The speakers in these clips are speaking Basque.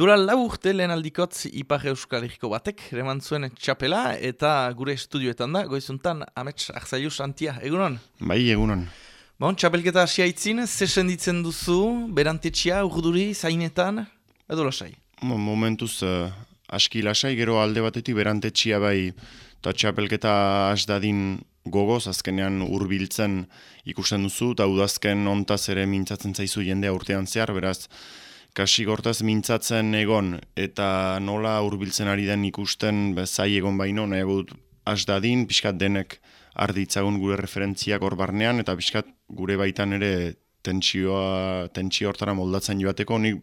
Dura lau urte lehen aldikotz Ipar Euskal Herriko batek, reman zuen txapela eta gure estudioetan da, goizuntan, amets, ahzaiu santia, egunon? Bai, egunon. Bon, txapelketa asia itzin, zesen ditzen duzu, berantetxia, urduri, zainetan, edo lasai? Mo, momentuz, uh, aski lasai, gero alde batetik berantetxia bai, eta txapelketa asdadin gogoz, azkenean hurbiltzen ikusten duzu, eta udazken ontaz ere mintzatzen zaizu jendea urtean zehar, beraz, kasi gortaz mintzatzen egon eta nola hurbiltzen ari den ikusten zai egon baino, nahiago dut asdadin, pixkat denek arditzagun gure referentziak hor barnean, eta pixkat gure baitan ere tentsioa, tentsio hortara moldatzen joateko, nik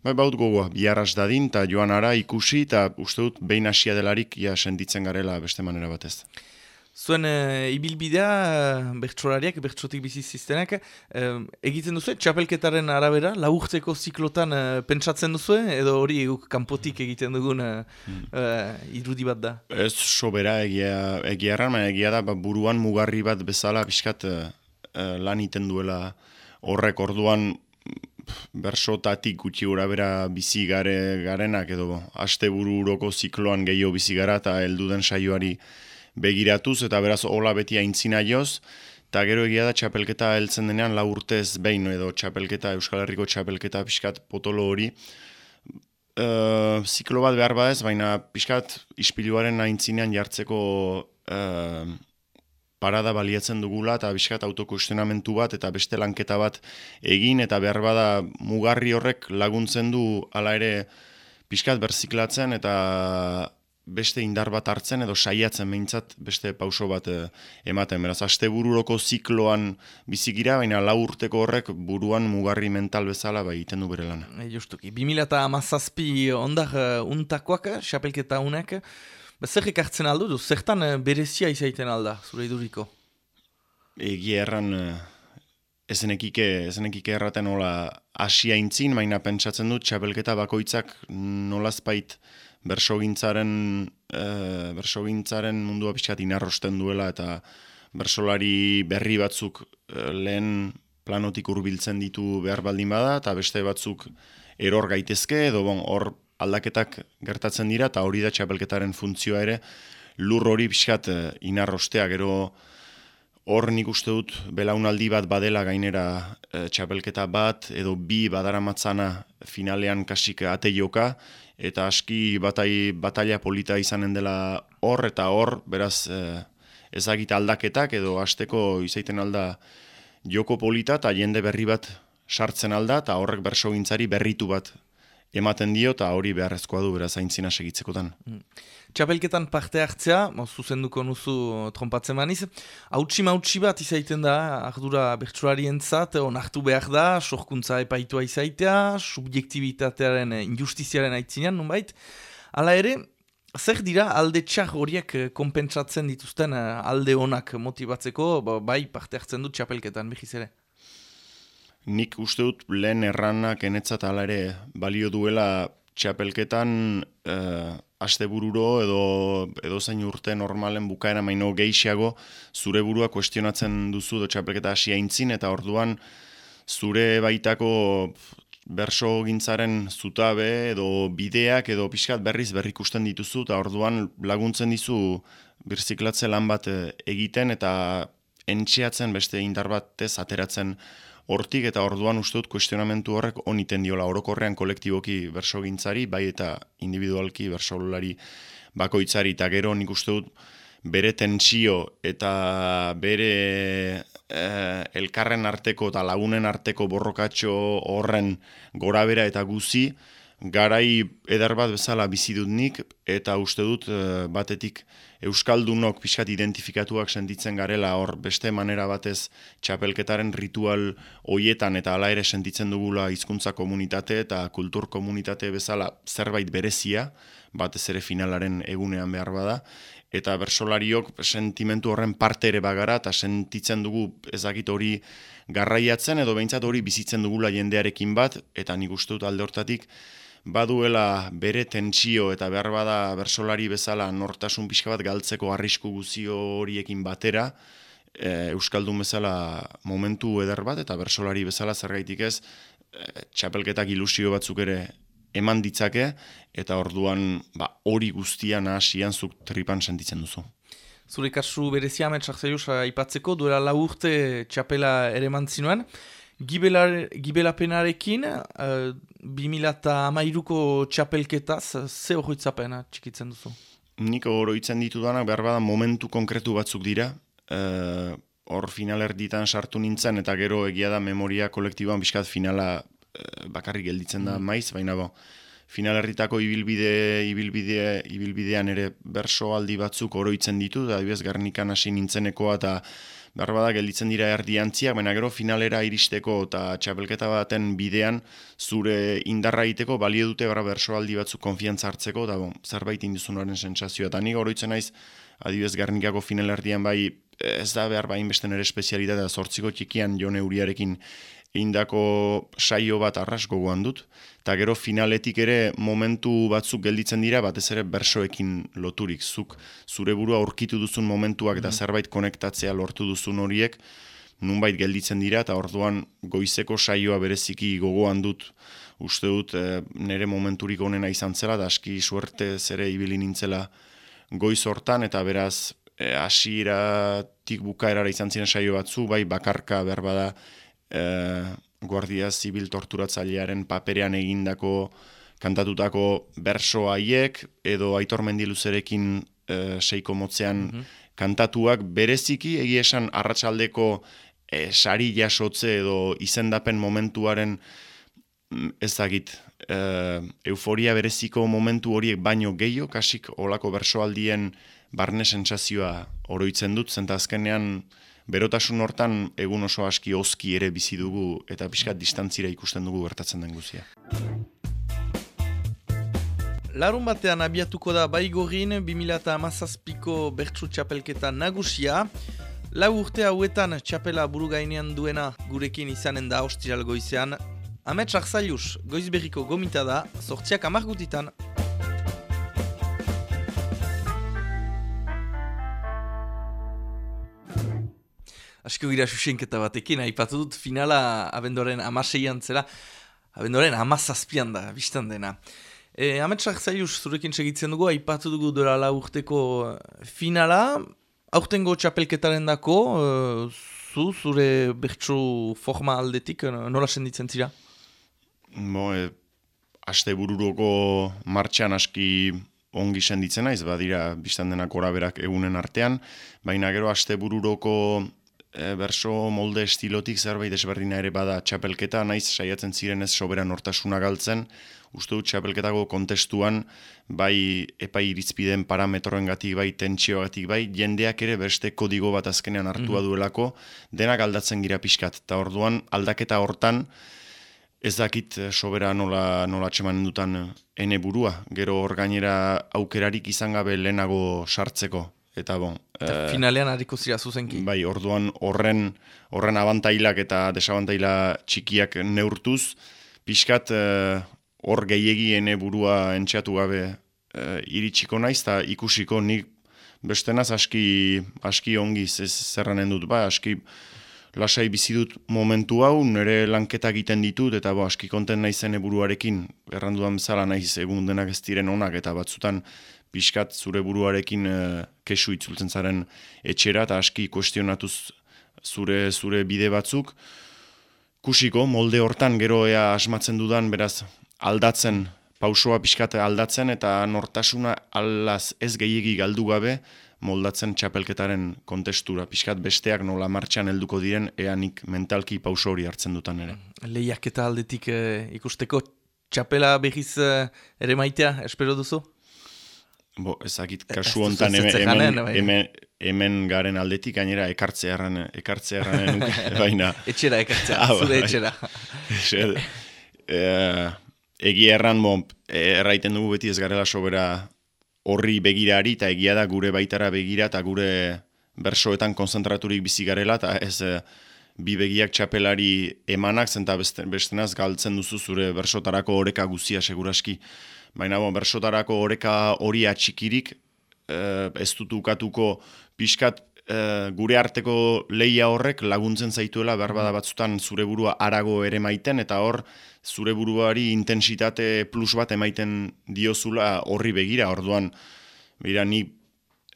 Bai, baut gogoa, bihar asdadin, eta joan ara ikusi, eta uste dut, behin asia delarik, ja, senditzen garela beste manera batez. Zuen uh, ibilbidea, bertsolariak, bertsotik bizi ziztenak, uh, egiten duzu, txapelketaren arabera, laurtzeko ziklotan uh, pentsatzen duzu, edo hori guk kanpotik egiten dugun uh, uh, irudi bat da? Ez sobera egia, egia erran, egia da, ba, buruan mugarri bat bezala pixkat uh, lan iten duela horrek orduan bersotatik gutxi gura bera bizi gare, garenak, edo aste buru uroko zikloan gehiago bizi gara eta elduden saioari begiratuz eta beraz hola beti aintzina joz, eta gero egia da txapelketa heltzen denean la urtez behin edo txapelketa, Euskal Herriko txapelketa pixkat potolo hori, Uh, ziklo bat behar badez, baina pixkat ispiluaren aintzinean jartzeko uh, parada baliatzen dugula eta pixkat autokustenamentu bat eta beste lanketa bat egin eta behar bada mugarri horrek laguntzen du hala ere pixkat berziklatzen eta beste indar bat hartzen edo saiatzen meintzat beste pauso bat eh, ematen. Beraz, aste bururoko zikloan bizigira, baina lau urteko horrek buruan mugarri mental bezala bai iten du bere lan. E, justuki, 2000 eta amazazpi ondar uh, untakoak, xapelketa unek, zerrik hartzen aldo du, zertan berezia izaiten alda, zure iduriko? Egi erran... Ezenekike, ezenekike erraten nola asia intzin, baina pentsatzen dut txapelketa bakoitzak nolazpait bersogintzaren e, bersogintzaren mundua pixkat inarrosten duela eta bersolari berri batzuk e, lehen planotik hurbiltzen ditu behar baldin bada eta beste batzuk eror gaitezke edo bon hor aldaketak gertatzen dira eta hori da txapelketaren funtzioa ere. Lur hori pixkat e, inarrostea gero hor nik uste dut belaunaldi bat badela gainera e, txapelketa bat edo bi badaramatzana finalean kasik ate joka eta aski batai, batalia polita izanen dela hor eta hor, beraz eh, ezagita aldaketak edo hasteko izaiten alda joko polita eta jende berri bat sartzen alda eta horrek bersogintzari berritu bat ematen dio eta hori beharrezkoa du beraz aintzina segitzekotan. Mm. Txapelketan parte hartzea, zuzenduko nuzu trompatzen maniz, hautsi mautsi bat izaiten da, ardura bertsulari entzat, onartu behar da, sorkuntza epaitua izaitea, subjektibitatearen injustiziaren aitzinean, nunbait. Hala ere, zer dira alde txar horiek konpentsatzen dituzten alde honak motibatzeko, ba, bai parte hartzen dut txapelketan, behiz ere? Nik uste dut lehen erranak enetzat ala ere balio duela txapelketan uh, aste bururo edo, edo zain urte normalen bukaera maino gehiago zure burua kuestionatzen duzu do txapelketa hasi aintzin eta orduan zure baitako berso gintzaren zutabe edo bideak edo pixkat berriz berrikusten dituzu eta orduan laguntzen dizu birziklatze lan bat eh, egiten eta entxeatzen beste indar batez ateratzen hortik eta orduan uste dut kuestionamentu horrek oniten diola orokorrean kolektiboki bersogintzari, bai eta individualki bersolulari bakoitzari, eta gero nik uste dut bere tentsio eta bere eh, elkarren arteko eta lagunen arteko borrokatxo horren gorabera eta guzi, garai eder bat bezala bizi dut nik, eta uste dut eh, batetik Euskaldunok pixkat identifikatuak sentitzen garela. Hor beste manera batez txapelketaren ritual hoietan eta hala ere sentitzen dugula hizkuntza komunitate eta kultur komunitate bezala zerbait berezia, batez ere finalaren egunean behar bada, eta bersolariok sentimentu horren parte ere bagara eta sentitzen dugu ezagit hori garraiatzen edo behintzat hori bizitzen dugula jendearekin bat, eta nik uste dut alde hortatik, baduela bere tentsio eta behar bada bersolari bezala nortasun pixka bat galtzeko arrisku guzio horiekin batera, e, Euskaldun bezala momentu eder bat eta bersolari bezala zergaitik ez, e, txapelketak ilusio batzuk ere eman ditzake, eta orduan ba, hori guztian hasian zuk tripan sentitzen duzu. Zure kasu berezia ametsak zaiuz aipatzeko, duela lau urte txapela ere mantzinuen. Gibelapenarekin, uh, 2008ko txapelketaz, ze hori txikitzen duzu? Nik oroitzen ditu danak, behar bada momentu konkretu batzuk dira. Uh, hor finalerditan sartu nintzen, eta gero egia da memoria kolektiboan biskat finala uh, bakarrik gelditzen da mm. maiz, baina bo, finalerritako ibilbide, ibilbide, ibilbidean ere berso aldi batzuk oroitzen ditu, da dibez garnikan hasi nintzenekoa, eta behar bada gelditzen dira erdiantziak, baina gero finalera iristeko eta txapelketa baten bidean zure indarra iteko balio dute gara bersoaldi batzuk konfiantza hartzeko, eta bon, zerbait induzunaren sensazioa. Eta nik oroitzen naiz, adibidez garnikako finalerdian bai ez da behar bain beste nire espezialitatea zortziko txikian jone uriarekin indako saio bat arras gogoan dut, eta gero finaletik ere momentu batzuk gelditzen dira, batez ere bersoekin loturik, zuk zure burua aurkitu duzun momentuak eta mhm. zerbait konektatzea lortu duzun horiek, nunbait gelditzen dira, eta orduan goizeko saioa bereziki gogoan dut, uste dut e, nire momenturik onena izan zela, da aski suerte zere ibili nintzela goiz hortan, eta beraz, e, asiratik bukaerara izan ziren saio batzu, bai bakarka berbada, e, guardia zibil torturatzailearen paperean egindako kantatutako berso haiek edo Aitor Mendiluzerekin e, seiko motzean mhm. kantatuak bereziki egia esan arratsaldeko e, sari jasotze edo izendapen momentuaren mm, ezagit e, euforia bereziko momentu horiek baino gehiago kasik olako bersoaldien barne sentsazioa oroitzen dut zenta azkenean berotasun hortan egun oso aski oski ere bizi dugu eta pixkat distantzira ikusten dugu gertatzen den guzia. Larun batean abiatuko da baigorin 2008ko bertsu txapelketa nagusia. Lau urte hauetan txapela buru gainean duena gurekin izanen da ostiral goizean. Ametsak zailuz, goiz berriko gomita da, sortziak amargutitan. Asko gira susenketa batekin, aipatu dut finala abendoren amaseian zela, abendoren amazazpian da, biztan dena. E, Ametsak zaiuz zurekin segitzen dugu, aipatu dugu dora la urteko finala, aurtengo txapelketaren dako, e, zu, zure bertsu forma aldetik, nola senditzen zira? Bo, e, aste bururoko martxan aski ongi senditzen naiz, badira biztan denak oraberak egunen artean, baina gero aste bururoko e, berso molde estilotik zerbait desberdina ere bada txapelketa, naiz saiatzen ziren ez soberan hortasuna galtzen, uste dut txapelketako kontestuan, bai epai irizpiden parametroen gatik, bai tentsio gatik, bai jendeak ere beste kodigo bat azkenean hartua mhm. duelako, denak aldatzen gira pixkat, eta orduan aldaketa hortan, Ez dakit eh, sobera nola, nola txemanen dutan ene burua, gero orgainera aukerarik izan gabe lehenago sartzeko, eta bon. Eta e, finalean hariko zira zuzenki. Bai, orduan horren horren abantailak eta desabantaila txikiak neurtuz, pixkat eh, hor e, gehiagiene burua entxeatu gabe e, iritsiko naiz, eta ikusiko nik bestenaz aski, aski ongi zerranen dut, bai, aski lasai bizi dut momentu hau, nire lanketa egiten ditut, eta bo, aski konten naizen buruarekin, erranduan bezala naiz egun denak ez diren onak, eta batzutan pixkat zure buruarekin e, kesu itzultzen zaren etxera eta aski kuestionatuz zure zure bide batzuk. Kusiko, molde hortan gero ea asmatzen dudan, beraz, aldatzen, pausoa pixkat aldatzen eta nortasuna alaz ez gehiegi galdu gabe moldatzen txapelketaren kontestura. Pixkat besteak nola martxan helduko diren eanik mentalki pauso hori hartzen dutan ere. Lehiak eta aldetik eh, ikusteko txapela behiz eh, ere maitea, espero duzu? Bo, ezakit, kasu hontan hemen, bai. hemen, hemen, garen aldetik, gainera ekartzea erran, ekartzea erran, baina... etxera ekartzea, ah, zure bai. etxera. Eh, egia erran, bo, erraiten dugu beti ez garela sobera horri begirari, eta egia da gure baitara begira, eta gure bersoetan konzentraturik bizi garela, eta ez eh, bi begiak txapelari emanak, zenta bestenaz galtzen duzu zure bersotarako oreka guzia seguraski baina bon, bersotarako oreka hori atxikirik, e, ez dut ukatuko pixkat gure arteko leia horrek laguntzen zaituela behar bada batzutan zure burua arago ere maiten eta hor zure buruari intensitate plus bat emaiten diozula horri begira. Orduan bera ni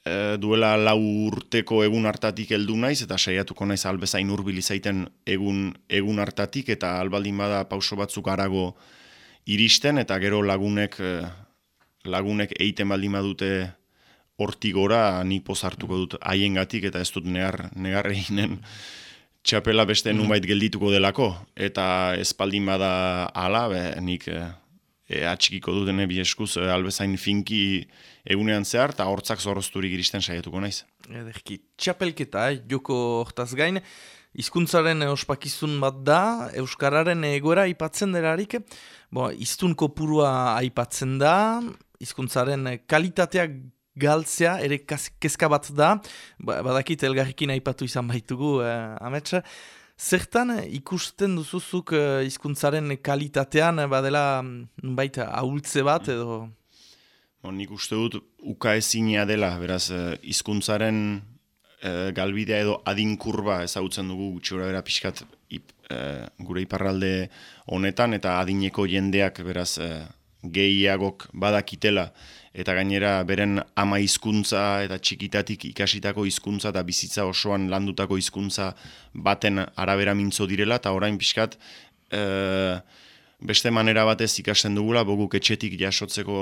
e, duela lau urteko egun hartatik heldu naiz eta saiatuko naiz albezain hurbil izaiten egun egun hartatik eta albaldin bada pauso batzuk arago iristen eta gero lagunek e, lagunek eiten baldin badute hortik gora nik pozartuko dut haiengatik eta ez dut negar negar eginen txapela beste mm nubait geldituko delako eta espaldin bada hala be, nik e, e, atxikiko duten ebi eskuz albezain finki egunean zehar, eta hortzak zorrozturik iristen saiatuko naiz. Ederki, txapelketa, eh? joko hortaz gain, hizkuntzaren ospakizun bat da, Euskararen egoera aipatzen delarik, bo, iztun kopurua aipatzen da, hizkuntzaren kalitatea galtzea, ere kezka bat da, ba, badakit elgarrikin aipatu izan baitugu, eh, Zertan ikusten duzuzuk eh, hizkuntzaren kalitatean badela mm, baita ahultze bat edo? Nik uste dut uka ezinea dela, beraz, eh, hizkuntzaren e, galbidea edo adinkurba ezagutzen dugu gutxora bera pixkat eh, gure iparralde honetan, eta adineko jendeak, beraz, e, gehiagok badakitela, eta gainera beren ama hizkuntza eta txikitatik ikasitako hizkuntza eta bizitza osoan landutako hizkuntza baten arabera mintzo direla, eta orain pixkat, beste manera batez ikasten dugula, boguk etxetik jasotzeko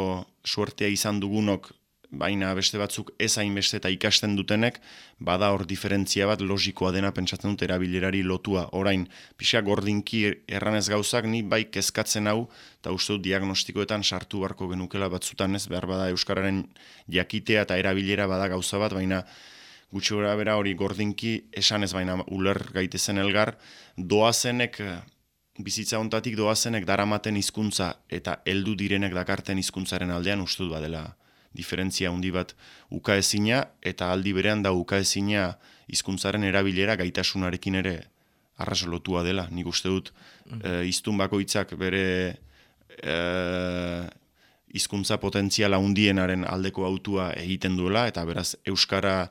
suertea izan dugunok, baina beste batzuk ez beste eta ikasten dutenek, bada hor diferentzia bat logikoa dena pentsatzen dut erabilerari lotua. Orain, pixka gordinki erranez gauzak, ni bai kezkatzen hau, eta uste dut diagnostikoetan sartu barko genukela batzutan ez, behar bada Euskararen jakitea eta erabilera bada gauza bat, baina gutxi gora bera hori gordinki esan ez baina uler gaitezen elgar, doazenek bizitza hontatik doazenek daramaten hizkuntza eta heldu direnek dakarten hizkuntzaren aldean ustut badela diferentzia handi bat ukaezina eta aldi berean da ukaezina hizkuntzaren erabilera gaitasunarekin ere arrasolotua dela. Nik uste dut mm. e, iztun bakoitzak bere e, hizkuntza potentziala hundienaren aldeko autua egiten duela eta beraz euskara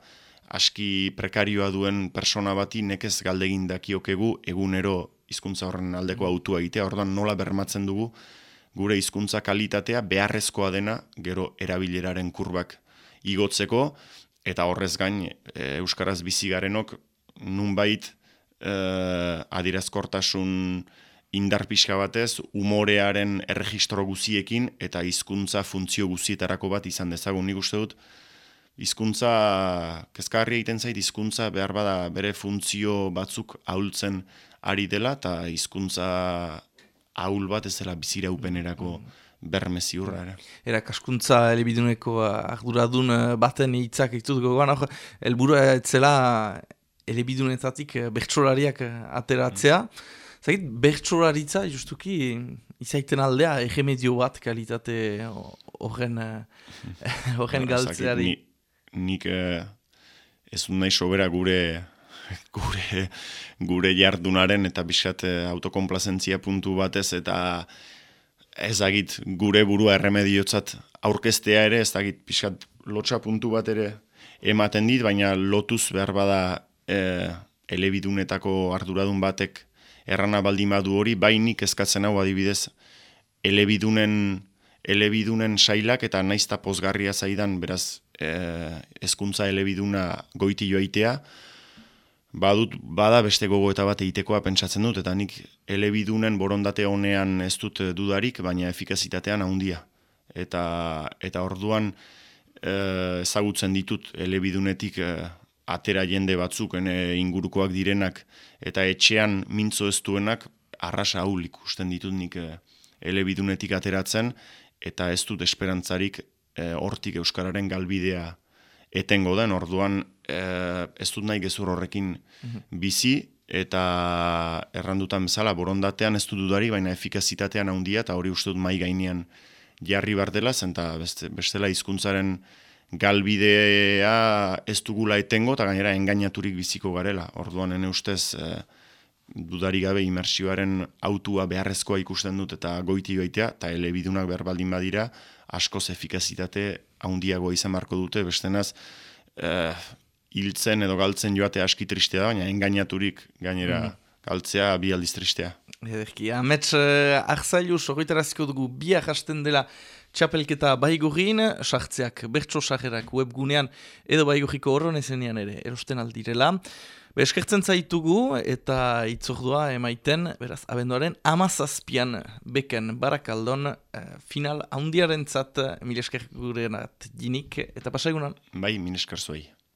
aski prekarioa duen persona bati nekez galdegin dakiokegu egunero hizkuntza horren aldeko autua egitea, orduan nola bermatzen dugu gure hizkuntza kalitatea beharrezkoa dena gero erabileraren kurbak igotzeko eta horrez gain e, euskaraz bizi garenok nunbait e, adirazkortasun indar pixka batez umorearen erregistro guziekin eta hizkuntza funtzio guzietarako bat izan dezagun. Nik uste dut hizkuntza kezkarri egiten zait hizkuntza behar bada bere funtzio batzuk ahultzen ari dela eta hizkuntza ahul bat ez dela bizira upenerako berme ziurra. Era, era kaskuntza elebiduneko arduradun eh, baten hitzak ditut gogoan, hor, elburua etzela elebidunetatik eh, bertsolariak eh, ateratzea. Zagit, bertsolaritza justuki izaiten aldea egemedio bat kalitate horren horren galtzeari. Nik ez nahi sobera gure gure, gure jardunaren eta biskat eh, autokomplazentzia puntu batez eta ezagit gure burua erremediotzat aurkeztea ere, ezagit biskat lotxa puntu bat ere ematen dit, baina lotuz behar bada e, elebidunetako arduradun batek errana baldin badu hori, bainik eskatzen hau adibidez elebidunen elebidunen sailak eta naizta pozgarria zaidan beraz e, ezkuntza elebiduna goiti joaitea, badut bada beste gogoeta bat egitekoa pentsatzen dut eta nik elebidunen borondate honean ez dut dudarik baina efikazitatean handia. Eta eta orduan e, ezagutzen ditut elebidunetik e, atera jende batzuk ene ingurukoak direnak eta etxean mintzo ez duenak arrasa ahul ikusten ditut nik e, elebidunetik ateratzen eta ez dut esperantzarik e, hortik euskararen galbidea etengo den orduan e, ez dut nahi gezur horrekin mhm. bizi, eta errandutan bezala, borondatean ez dut dudari, baina efikazitatean handia eta hori uste dut mai gainean jarri bar dela, zenta beste, bestela hizkuntzaren galbidea ez dugula etengo, eta gainera engainaturik biziko garela. Orduan, ene ustez, e, dudari gabe imersioaren autua beharrezkoa ikusten dut eta goiti goitea, eta elebidunak behar baldin badira, askoz efikazitate handiago izan marko dute, bestenaz, e, hiltzen edo galtzen joate aski tristea da, baina engainaturik gainera mm. galtzea bi aldiz tristea. Ederki, amets uh, ahzailu sogoitaraziko dugu biak hasten dela txapelketa baigurin, sartzeak bertso sagerak webgunean edo baiguriko horronezenean ere erosten aldirela. Be, eskertzen zaitugu eta itzordua emaiten, beraz, abenduaren amazazpian beken barakaldon uh, final handiaren zat, mil esker gurenat jinik eta pasaigunan. Bai, mil esker zuei.